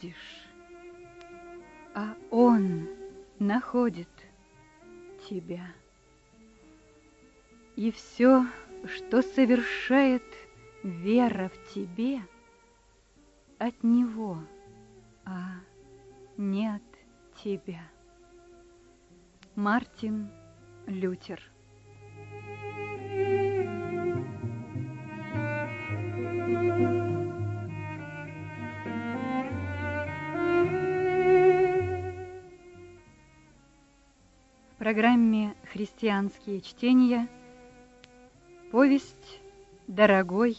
находишь, а он находит тебя. И все, что совершает вера в тебе, от него, а не от тебя. Мартин Лютер программе «Христианские чтения» повесть «Дорогой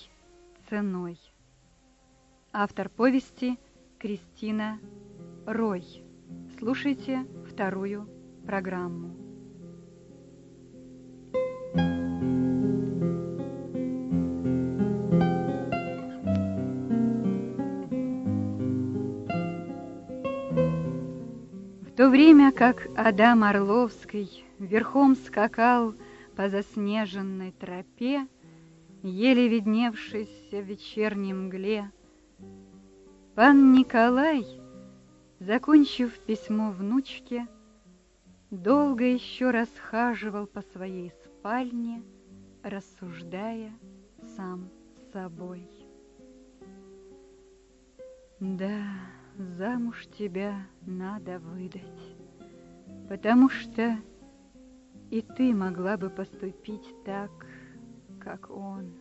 ценой». Автор повести Кристина Рой. Слушайте вторую программу. Время как Адам Орловский верхом скакал по заснеженной тропе, еле видневшейся в вечернем мгле, пан Николай, закончив письмо внучке, долго еще расхаживал по своей спальне, рассуждая сам собой. Да, замуж тебя надо выдать, потому что и ты могла бы поступить так, как он.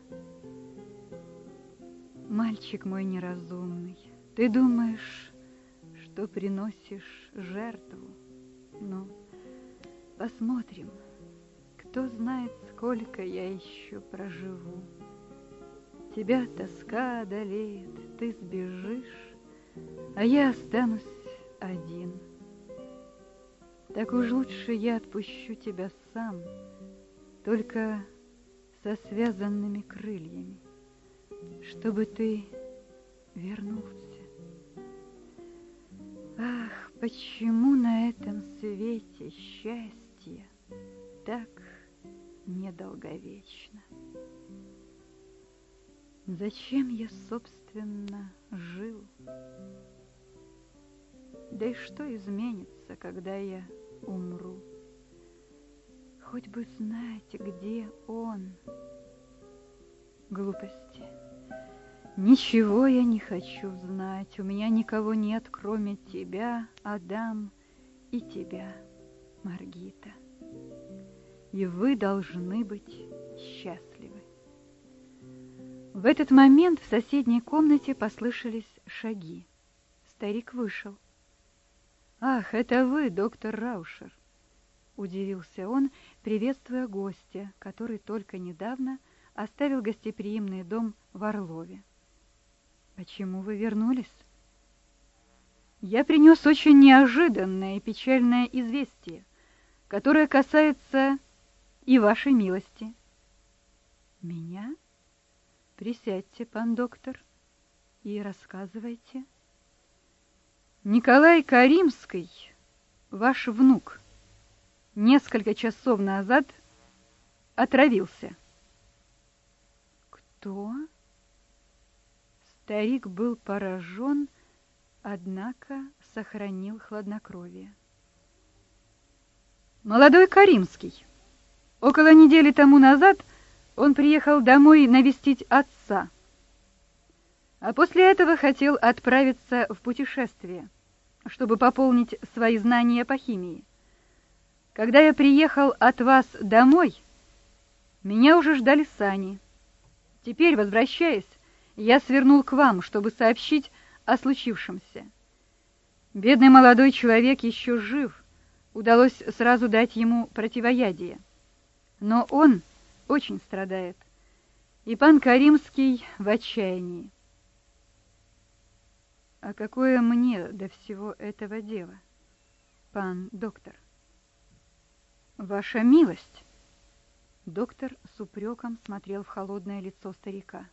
Мальчик мой неразумный, ты думаешь, что приносишь жертву? Ну, посмотрим, кто знает, сколько я еще проживу. Тебя тоска одолеет, ты сбежишь, а я останусь один. Так уж лучше я отпущу тебя сам, только со связанными крыльями, чтобы ты вернулся. Ах, почему на этом свете счастье так недолговечно? Зачем я, собственно, жил? Да и что изменится, когда я умру? Хоть бы знать, где он. Глупости. Ничего я не хочу знать. У меня никого нет, кроме тебя, Адам, и тебя, Маргита. И вы должны быть счастливы. В этот момент в соседней комнате послышались шаги. Старик вышел. «Ах, это вы, доктор Раушер!» Удивился он, приветствуя гостя, который только недавно оставил гостеприимный дом в Орлове. «Почему вы вернулись?» «Я принес очень неожиданное и печальное известие, которое касается и вашей милости». «Меня? Присядьте, пан доктор, и рассказывайте». Николай Каримский, ваш внук, несколько часов назад отравился. Кто? Старик был поражен, однако сохранил хладнокровие. Молодой Каримский. Около недели тому назад он приехал домой навестить отца – а после этого хотел отправиться в путешествие, чтобы пополнить свои знания по химии. Когда я приехал от вас домой, меня уже ждали сани. Теперь, возвращаясь, я свернул к вам, чтобы сообщить о случившемся. Бедный молодой человек еще жив, удалось сразу дать ему противоядие. Но он очень страдает, и пан Каримский в отчаянии. А какое мне до всего этого дела, пан доктор? Ваша милость. Доктор с упреком смотрел в холодное лицо старика.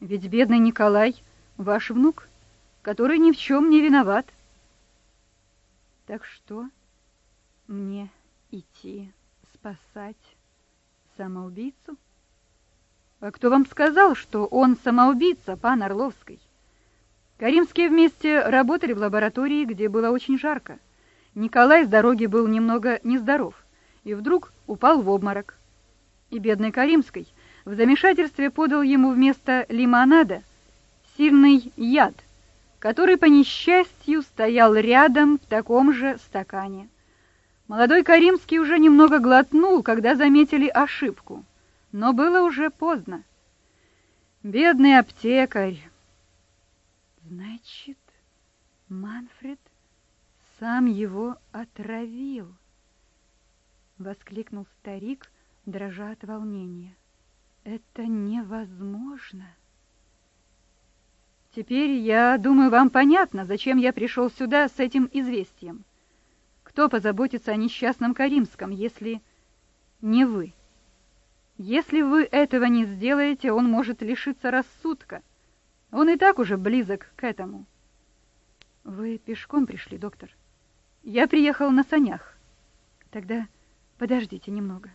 Ведь бедный Николай ваш внук, который ни в чем не виноват. Так что мне идти спасать самоубийцу? А кто вам сказал, что он самоубийца, пан Орловский? Каримские вместе работали в лаборатории, где было очень жарко. Николай с дороги был немного нездоров и вдруг упал в обморок. И бедный Каримский в замешательстве подал ему вместо лимонада сильный яд, который по несчастью стоял рядом в таком же стакане. Молодой Каримский уже немного глотнул, когда заметили ошибку, но было уже поздно. Бедный аптекарь. Значит, Манфред сам его отравил, воскликнул старик, дрожа от волнения. Это невозможно. Теперь, я думаю, вам понятно, зачем я пришел сюда с этим известием. Кто позаботится о несчастном Каримском, если не вы? Если вы этого не сделаете, он может лишиться рассудка. Он и так уже близок к этому. Вы пешком пришли, доктор? Я приехал на санях. Тогда подождите немного.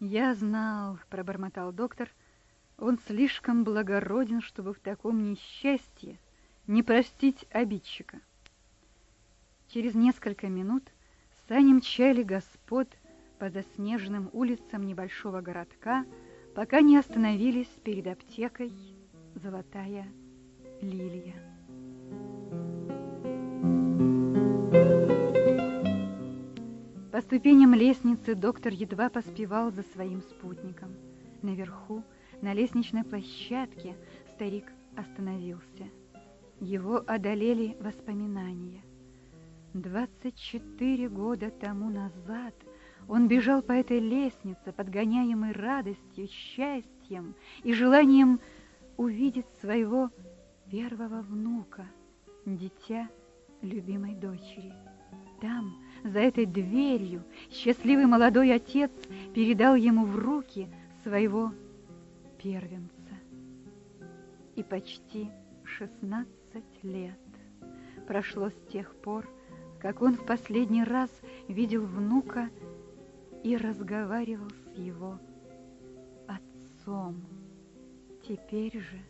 Я знал, пробормотал доктор, — он слишком благороден, чтобы в таком несчастье не простить обидчика. Через несколько минут сани мчали господ по заснеженным улицам небольшого городка, пока не остановились перед аптекой «Золотая лилия». По ступеням лестницы доктор едва поспевал за своим спутником. Наверху на лестничной площадке старик остановился. Его одолели воспоминания. Двадцать четыре года тому назад он бежал по этой лестнице, подгоняемый радостью, счастьем и желанием увидеть своего первого внука, дитя любимой дочери. Там, за этой дверью, счастливый молодой отец передал ему в руки своего первенца. И почти шестнадцать лет прошло с тех пор, как он в последний раз видел внука и разговаривал с его отцом. Теперь же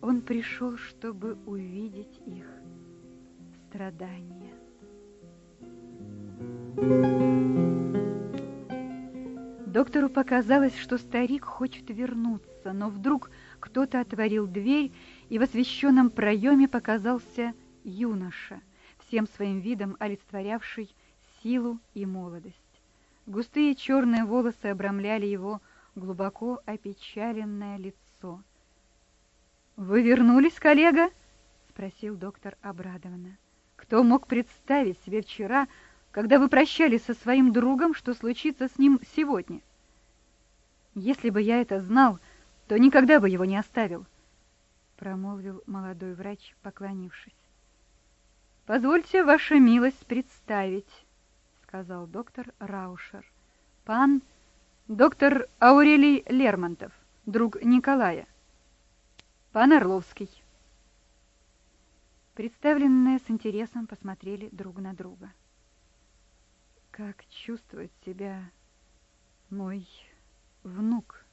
он пришел, чтобы увидеть их страдания. Доктору показалось, что старик хочет вернуться, но вдруг кто-то отворил дверь, и в освещенном проеме показался юноша, всем своим видом олицетворявший силу и молодость. Густые черные волосы обрамляли его глубоко опечаленное лицо. «Вы вернулись, коллега?» — спросил доктор обрадованно. «Кто мог представить себе вчера, когда вы прощались со своим другом, что случится с ним сегодня. Если бы я это знал, то никогда бы его не оставил, промолвил молодой врач, поклонившись. Позвольте, ваша милость, представить, сказал доктор Раушер. Пан доктор Аурелий Лермонтов, друг Николая. Пан Орловский. Представленные с интересом посмотрели друг на друга. Как чувствует себя мой внук?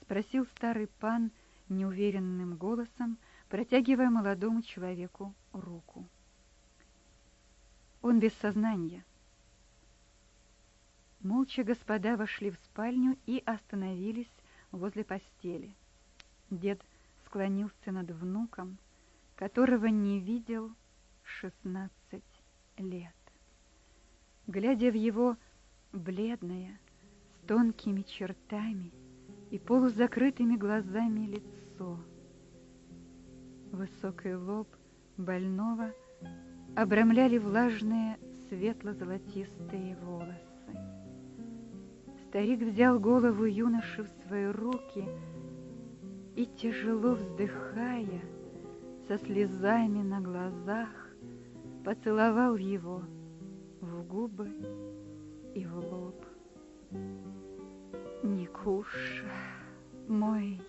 Спросил старый пан неуверенным голосом, протягивая молодому человеку руку. Он без сознания. Молча господа вошли в спальню и остановились возле постели. Дед склонился над внуком, которого не видел шестнадцать лет глядя в его бледное, с тонкими чертами и полузакрытыми глазами лицо. Высокий лоб больного обрамляли влажные светло-золотистые волосы. Старик взял голову юноши в свои руки и, тяжело вздыхая, со слезами на глазах, поцеловал его в губы и в лоб. Никуша, мой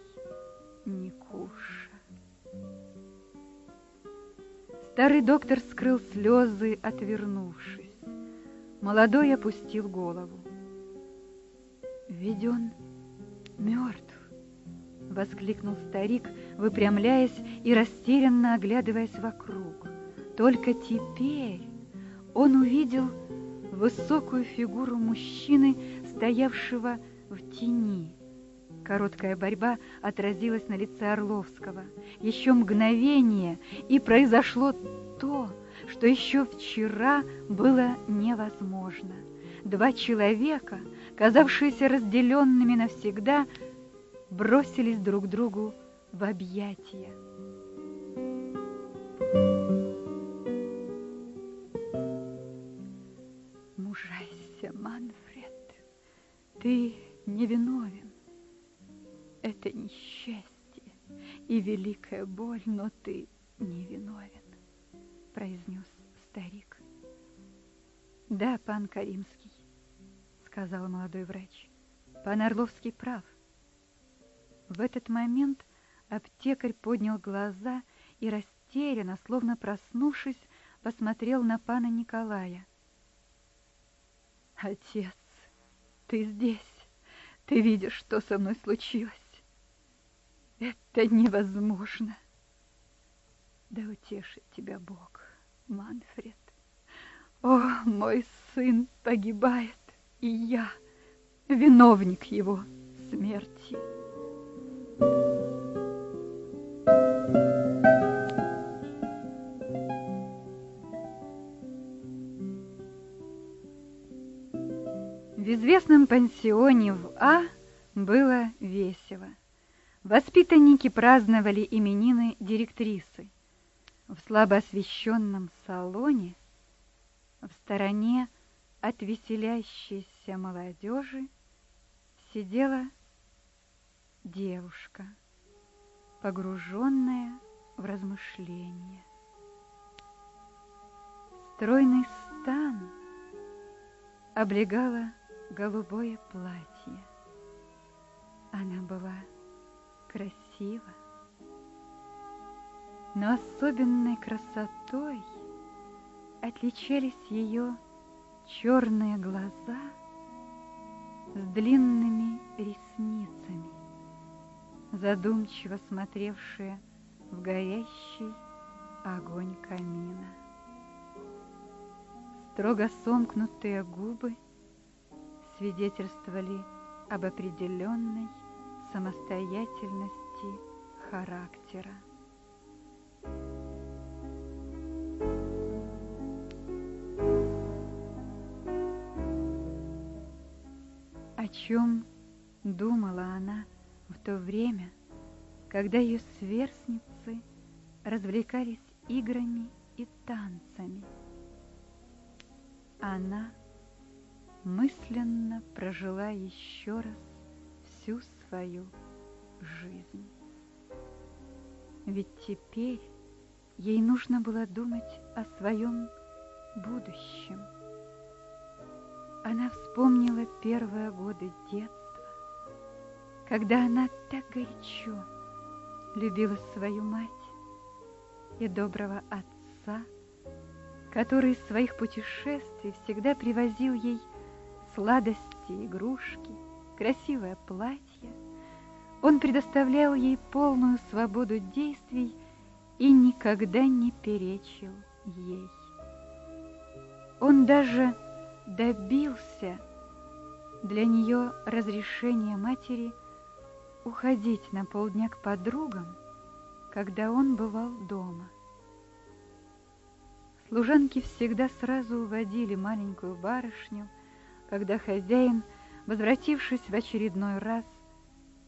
Никуша. Старый доктор скрыл слезы, отвернувшись. Молодой опустил голову. Ведь он мертв!» — воскликнул старик, выпрямляясь и растерянно оглядываясь вокруг. Только теперь он увидел высокую фигуру мужчины, стоявшего в тени. Короткая борьба отразилась на лице Орловского. Еще мгновение, и произошло то, что еще вчера было невозможно. Два человека, казавшиеся разделенными навсегда, бросились друг другу в объятия. Великая боль, но ты невиновен, произнес старик. Да, пан Каримский, сказал молодой врач. Пан Орловский прав. В этот момент аптекарь поднял глаза и растерянно, словно проснувшись, посмотрел на пана Николая. «Отец, ты здесь, ты видишь, что со мной случилось. Это невозможно. Да утешит тебя Бог, Манфред. О, мой сын погибает, и я виновник его смерти. В известном пансионе в А было весело. Воспитанники праздновали именины директрисы. В слабо освещенном салоне, в стороне от веселящейся молодежи, сидела девушка, погруженная в размышления. Стройный стан облегала голубое платье. Она была красива, но особенной красотой отличались ее черные глаза с длинными ресницами, задумчиво смотревшие в горящий огонь камина. Строго сомкнутые губы свидетельствовали об определенной самостоятельности характера. О чем думала она в то время, когда ее сверстницы развлекались играми и танцами? Она мысленно прожила еще раз всю свою жизнь. Ведь теперь ей нужно было думать о своем будущем. Она вспомнила первые годы детства, когда она так горячо любила свою мать и доброго отца, который из своих путешествий всегда привозил ей сладости, игрушки, красивое платье. Он предоставлял ей полную свободу действий и никогда не перечил ей. Он даже добился для нее разрешения матери уходить на полдня к подругам, когда он бывал дома. Служанки всегда сразу уводили маленькую барышню, когда хозяин, возвратившись в очередной раз,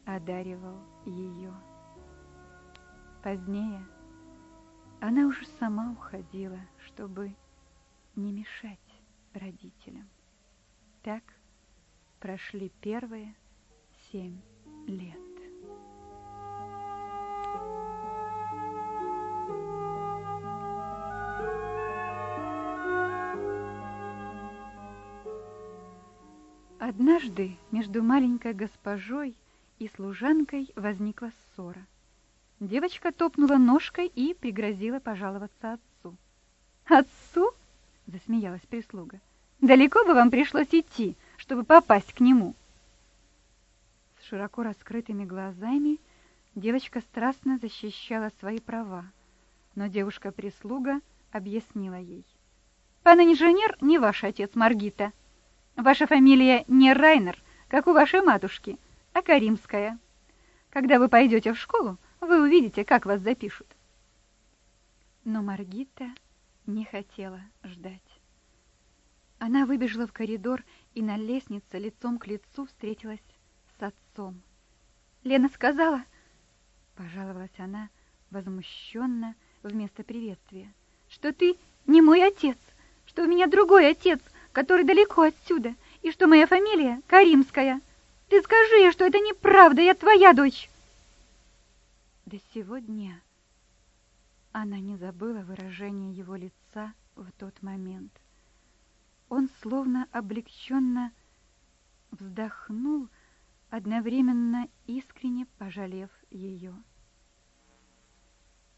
одаривал ее. Позднее она уже сама уходила, чтобы не мешать родителям. Так прошли первые семь лет. Однажды между маленькой госпожой и служанкой возникла ссора. Девочка топнула ножкой и пригрозила пожаловаться отцу. «Отцу?» — засмеялась прислуга. «Далеко бы вам пришлось идти, чтобы попасть к нему?» С широко раскрытыми глазами девочка страстно защищала свои права, но девушка-прислуга объяснила ей. «Пан инженер не ваш отец, Маргита. Ваша фамилия не Райнер, как у вашей матушки, а Каримская. Когда вы пойдете в школу, вы увидите, как вас запишут». Но Маргита не хотела ждать. Она выбежала в коридор и на лестнице лицом к лицу встретилась с отцом. «Лена сказала...» — пожаловалась она возмущенно вместо приветствия, «что ты не мой отец, что у меня другой отец, который далеко отсюда, и что моя фамилия Каримская. Ты скажи ей, что это неправда, я твоя дочь!» До сегодня она не забыла выражение его лица в тот момент. Он словно облегченно вздохнул, одновременно искренне пожалев ее.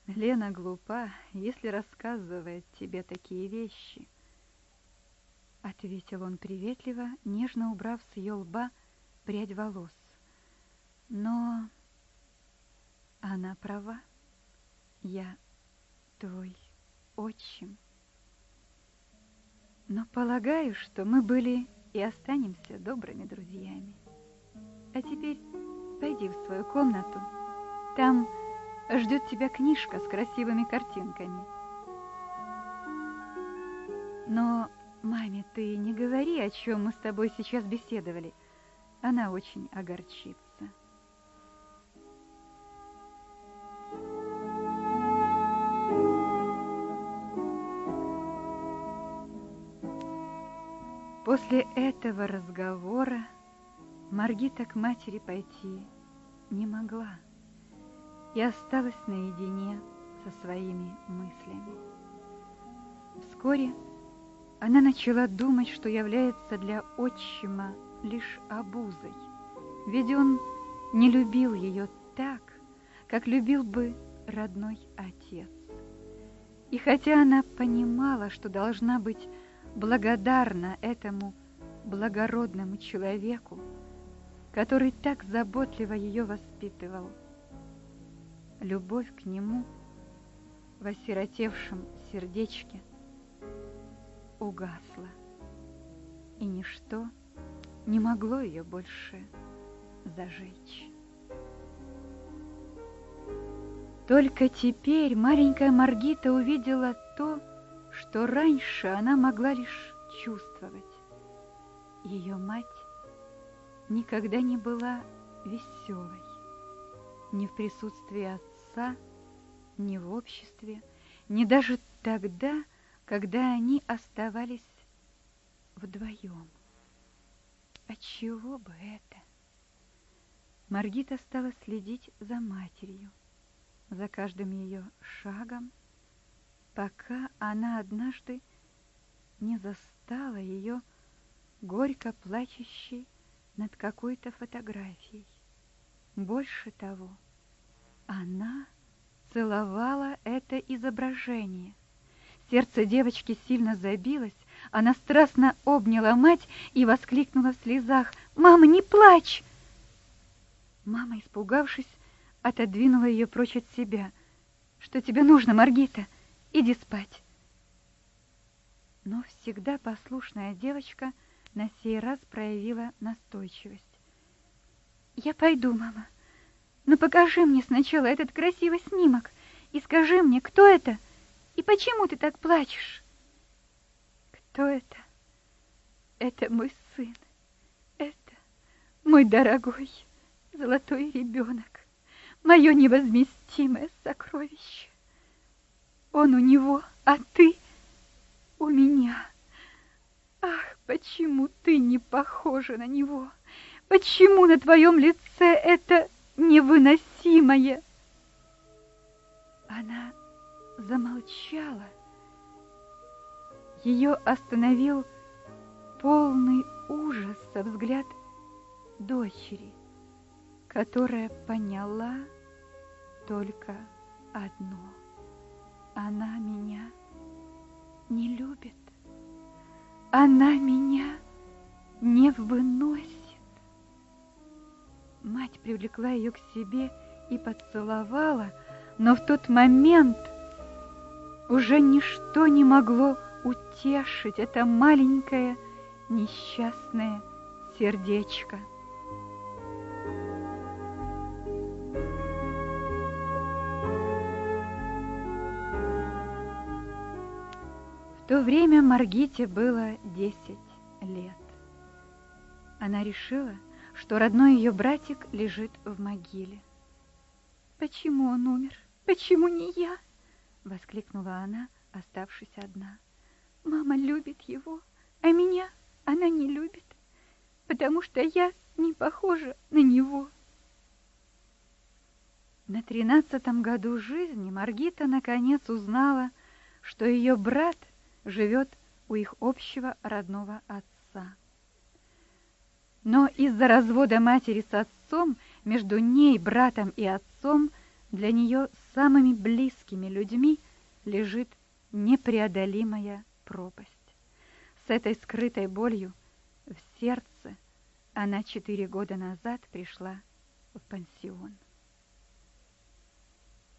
Лена глупа, если рассказывает тебе такие вещи. Ответил он приветливо, нежно убрав с ее лба прядь волос. Но она права. Я твой отчим. Но полагаю, что мы были и останемся добрыми друзьями. А теперь пойди в свою комнату. Там ждет тебя книжка с красивыми картинками. Но маме ты не говори, о чем мы с тобой сейчас беседовали. Она очень огорчится. После этого разговора Маргита к матери пойти не могла и осталась наедине со своими мыслями. Вскоре она начала думать, что является для отчима лишь обузой, ведь он не любил ее так, как любил бы родной отец. И хотя она понимала, что должна быть благодарна этому благородному человеку, который так заботливо ее воспитывал. Любовь к нему в осиротевшем сердечке угасла, и ничто не могло ее больше зажечь. Только теперь маленькая Маргита увидела то, что раньше она могла лишь чувствовать. Ее мать никогда не была веселой, ни в присутствии отца, ни в обществе, ни даже тогда, когда они оставались вдвоем. Отчего бы это? Маргита стала следить за матерью, за каждым ее шагом, пока она однажды не застала ее горько плачущей над какой-то фотографией. Больше того, она целовала это изображение. Сердце девочки сильно забилось, она страстно обняла мать и воскликнула в слезах «Мама, не плачь!» Мама, испугавшись, отодвинула ее прочь от себя. «Что тебе нужно, Маргита?» Иди спать. Но всегда послушная девочка на сей раз проявила настойчивость. Я пойду, мама. Но покажи мне сначала этот красивый снимок и скажи мне, кто это и почему ты так плачешь. Кто это? Это мой сын. Это мой дорогой золотой ребенок, мое невозместимое сокровище. Он у него, а ты у меня. Ах, почему ты не похожа на него? Почему на твоем лице это невыносимое? Она замолчала. Ее остановил полный ужаса взгляд дочери, которая поняла только одно — она меня не любит. Она меня не выносит. Мать привлекла ее к себе и поцеловала, но в тот момент уже ничто не могло утешить это маленькое несчастное сердечко. В то время Маргите было десять лет. Она решила, что родной ее братик лежит в могиле. «Почему он умер? Почему не я?» — воскликнула она, оставшись одна. «Мама любит его, а меня она не любит, потому что я не похожа на него». На тринадцатом году жизни Маргита наконец узнала, что ее брат — живет у их общего родного отца. Но из-за развода матери с отцом между ней, братом и отцом для нее самыми близкими людьми лежит непреодолимая пропасть. С этой скрытой болью в сердце она четыре года назад пришла в пансион.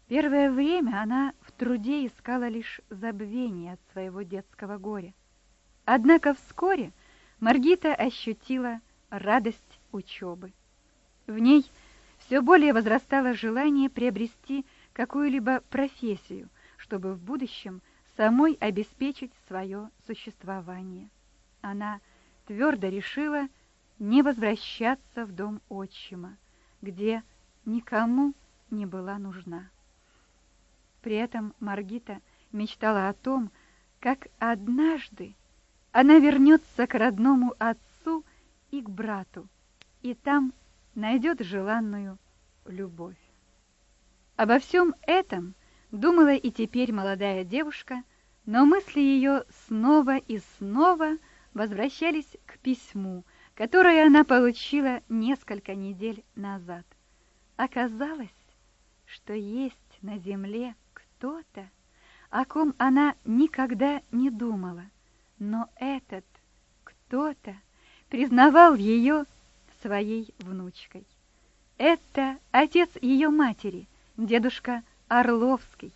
Первое время она в труде искала лишь забвение от своего детского горя. Однако вскоре Маргита ощутила радость учебы. В ней все более возрастало желание приобрести какую-либо профессию, чтобы в будущем самой обеспечить свое существование. Она твердо решила не возвращаться в дом отчима, где никому не была нужна. При этом Маргита мечтала о том, как однажды она вернется к родному отцу и к брату, и там найдет желанную любовь. Обо всем этом думала и теперь молодая девушка, но мысли ее снова и снова возвращались к письму, которое она получила несколько недель назад. Оказалось, что есть на земле кто-то, о ком она никогда не думала, но этот кто-то признавал ее своей внучкой. Это отец ее матери, дедушка Орловский.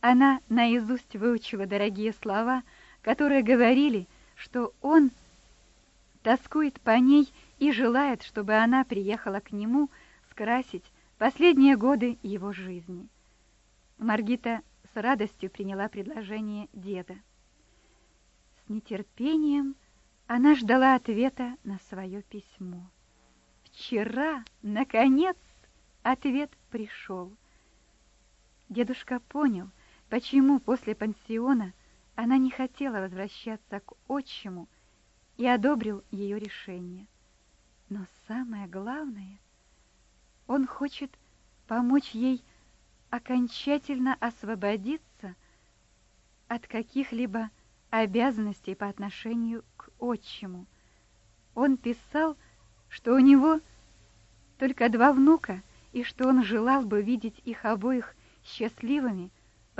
Она наизусть выучила дорогие слова, которые говорили, что он тоскует по ней и желает, чтобы она приехала к нему скрасить последние годы его жизни. Маргита с радостью приняла предложение деда. С нетерпением она ждала ответа на свое письмо. Вчера, наконец, ответ пришел. Дедушка понял, почему после пансиона она не хотела возвращаться к отчиму и одобрил ее решение. Но самое главное, он хочет помочь ей окончательно освободиться от каких-либо обязанностей по отношению к отчиму. Он писал, что у него только два внука, и что он желал бы видеть их обоих счастливыми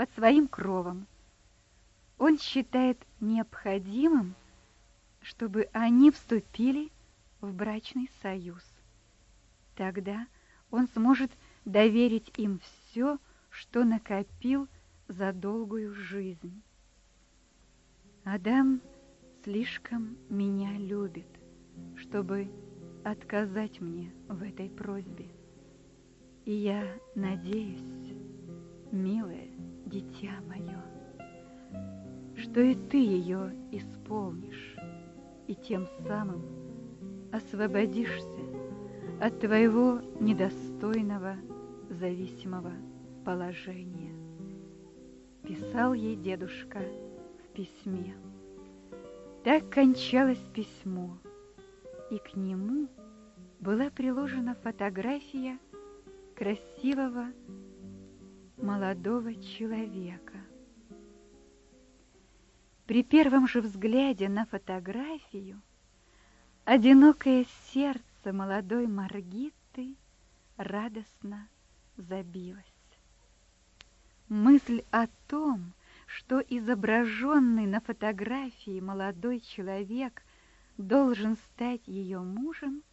под своим кровом. Он считает необходимым, чтобы они вступили в брачный союз. Тогда он сможет доверить им все, что накопил за долгую жизнь. Адам слишком меня любит, чтобы отказать мне в этой просьбе. И я надеюсь, милое дитя мое, что и ты ее исполнишь, и тем самым освободишься от твоего недостойного зависимого положения. Писал ей дедушка в письме. Так кончалось письмо, и к нему была приложена фотография красивого молодого человека. При первом же взгляде на фотографию одинокое сердце молодой Маргиты радостно забилось. Мысль о том, что изображенный на фотографии молодой человек должен стать ее мужем,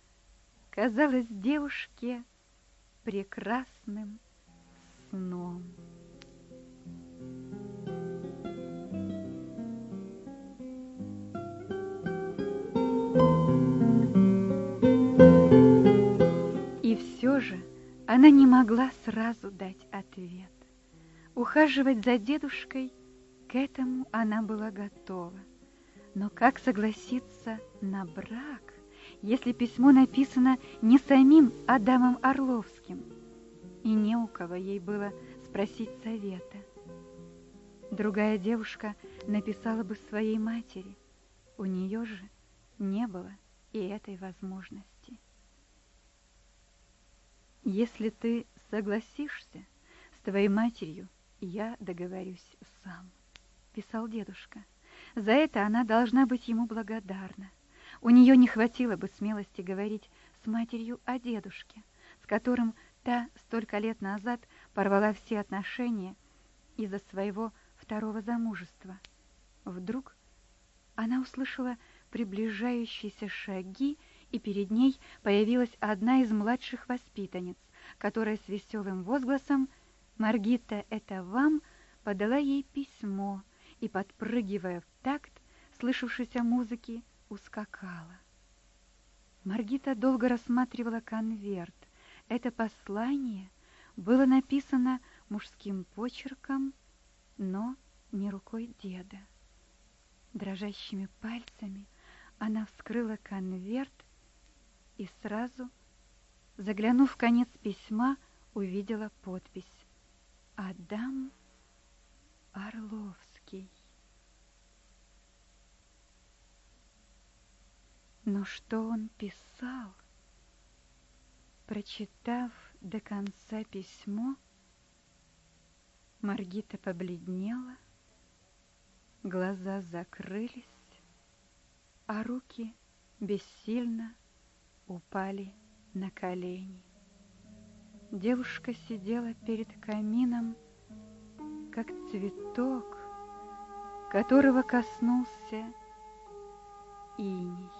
казалось девушке прекрасным сном. И все же она не могла сразу дать ответ. Ухаживать за дедушкой к этому она была готова. Но как согласиться на брак, если письмо написано не самим Адамом Орловским, и не у кого ей было спросить совета? Другая девушка написала бы своей матери. У нее же не было и этой возможности. Если ты согласишься с твоей матерью, я договорюсь сам, писал дедушка. За это она должна быть ему благодарна. У нее не хватило бы смелости говорить с матерью о дедушке, с которым та столько лет назад порвала все отношения из-за своего второго замужества. Вдруг она услышала приближающиеся шаги, и перед ней появилась одна из младших воспитанниц, которая с веселым возгласом «Маргита, это вам!» подала ей письмо и, подпрыгивая в такт слышавшейся музыки, ускакала. Маргита долго рассматривала конверт. Это послание было написано мужским почерком, но не рукой деда. Дрожащими пальцами она вскрыла конверт и сразу, заглянув в конец письма, увидела подпись «Адам Орловский». Но что он писал? Прочитав до конца письмо, Маргита побледнела, глаза закрылись, а руки бессильно упали на колени. Девушка сидела перед камином, как цветок, которого коснулся иней.